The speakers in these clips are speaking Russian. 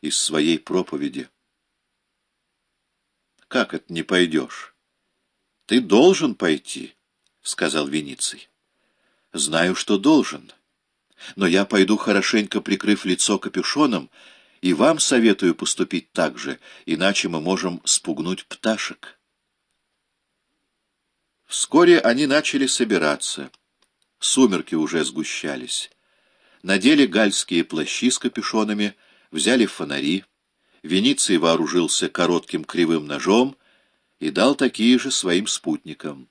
из своей проповеди. «Как это не пойдешь?» «Ты должен пойти», — сказал Вениций. «Знаю, что должен, но я пойду хорошенько прикрыв лицо капюшоном, и вам советую поступить так же, иначе мы можем спугнуть пташек». Вскоре они начали собираться. Сумерки уже сгущались. Надели гальские плащи с капюшонами, взяли фонари. Вениций вооружился коротким кривым ножом и дал такие же своим спутникам.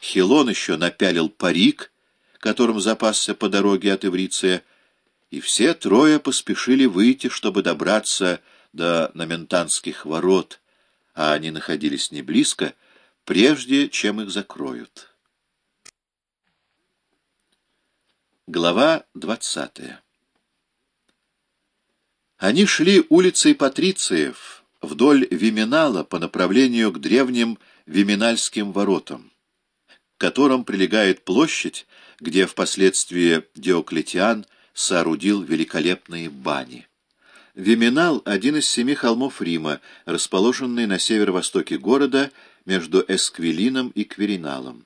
Хилон еще напялил парик, которым запасся по дороге от Ивриция, и все трое поспешили выйти, чтобы добраться до Наментанских ворот, а они находились не близко, прежде чем их закроют. Глава двадцатая Они шли улицей Патрициев вдоль Виминала по направлению к древним Виминальским воротам, к которым прилегает площадь, где впоследствии Диоклетиан соорудил великолепные бани. Виминал — один из семи холмов Рима, расположенный на северо-востоке города между Эсквилином и Квериналом.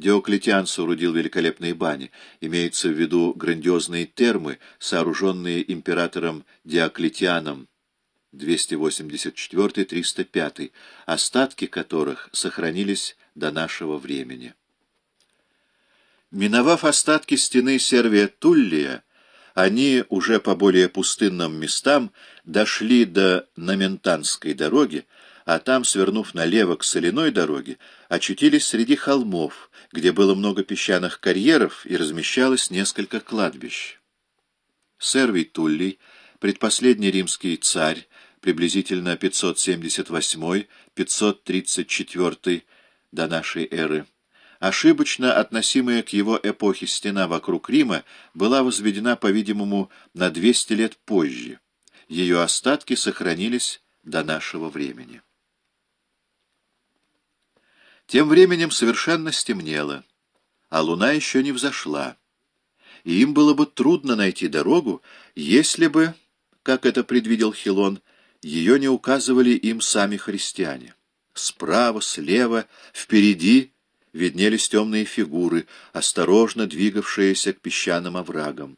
Диоклетиан соорудил великолепные бани, имеется в виду грандиозные термы, сооруженные императором Диоклетианом 284-305, остатки которых сохранились до нашего времени. Миновав остатки стены Сервия Туллия, они уже по более пустынным местам дошли до Наментанской дороги, а там, свернув налево к соляной дороге, очутились среди холмов, где было много песчаных карьеров и размещалось несколько кладбищ. Сервий Туллий, предпоследний римский царь, приблизительно 578-534 до нашей эры, ошибочно относимая к его эпохе стена вокруг Рима, была возведена, по-видимому, на 200 лет позже. Ее остатки сохранились до нашего времени. Тем временем совершенно стемнело, а луна еще не взошла, и им было бы трудно найти дорогу, если бы, как это предвидел Хилон, ее не указывали им сами христиане. Справа, слева, впереди виднелись темные фигуры, осторожно двигавшиеся к песчаным оврагам.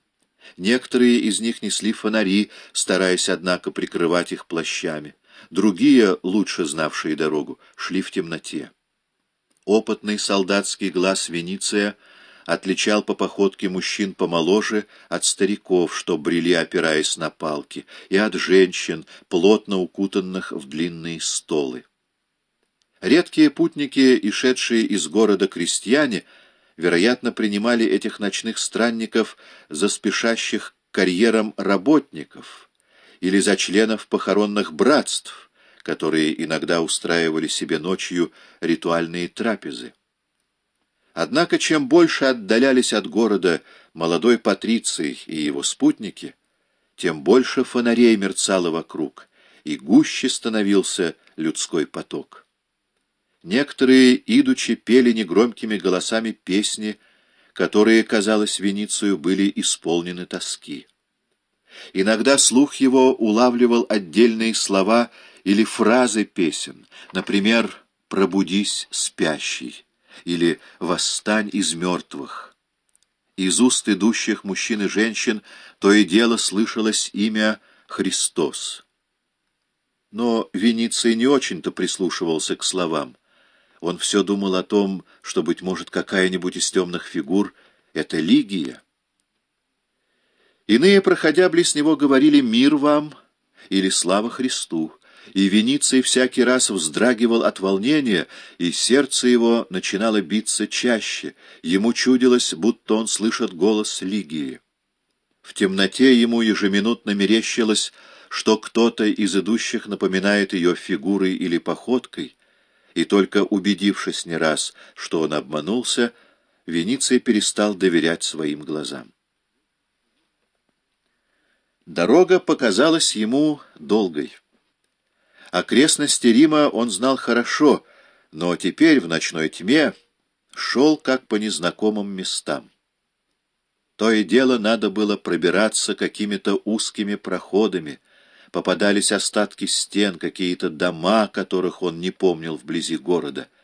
Некоторые из них несли фонари, стараясь, однако, прикрывать их плащами. Другие, лучше знавшие дорогу, шли в темноте. Опытный солдатский глаз Вениция отличал по походке мужчин помоложе от стариков, что брели, опираясь на палки, и от женщин, плотно укутанных в длинные столы. Редкие путники и шедшие из города крестьяне, вероятно, принимали этих ночных странников за спешащих карьерам работников или за членов похоронных братств, которые иногда устраивали себе ночью ритуальные трапезы. Однако, чем больше отдалялись от города молодой Патриций и его спутники, тем больше фонарей мерцало вокруг, и гуще становился людской поток. Некоторые, идучи, пели негромкими голосами песни, которые, казалось, Веницию были исполнены тоски. Иногда слух его улавливал отдельные слова или фразы песен, например, «Пробудись, спящий» или «Восстань из мертвых». Из уст идущих мужчин и женщин то и дело слышалось имя Христос. Но Вениций не очень-то прислушивался к словам. Он все думал о том, что, быть может, какая-нибудь из темных фигур — это Лигия. Иные, проходя близ него, говорили «Мир вам» или «Слава Христу» и Вениций всякий раз вздрагивал от волнения, и сердце его начинало биться чаще, ему чудилось, будто он слышит голос Лигии. В темноте ему ежеминутно мерещилось, что кто-то из идущих напоминает ее фигурой или походкой, и только убедившись не раз, что он обманулся, Вениций перестал доверять своим глазам. Дорога показалась ему долгой. Окрестности Рима он знал хорошо, но теперь в ночной тьме шел как по незнакомым местам. То и дело надо было пробираться какими-то узкими проходами, попадались остатки стен, какие-то дома, которых он не помнил вблизи города —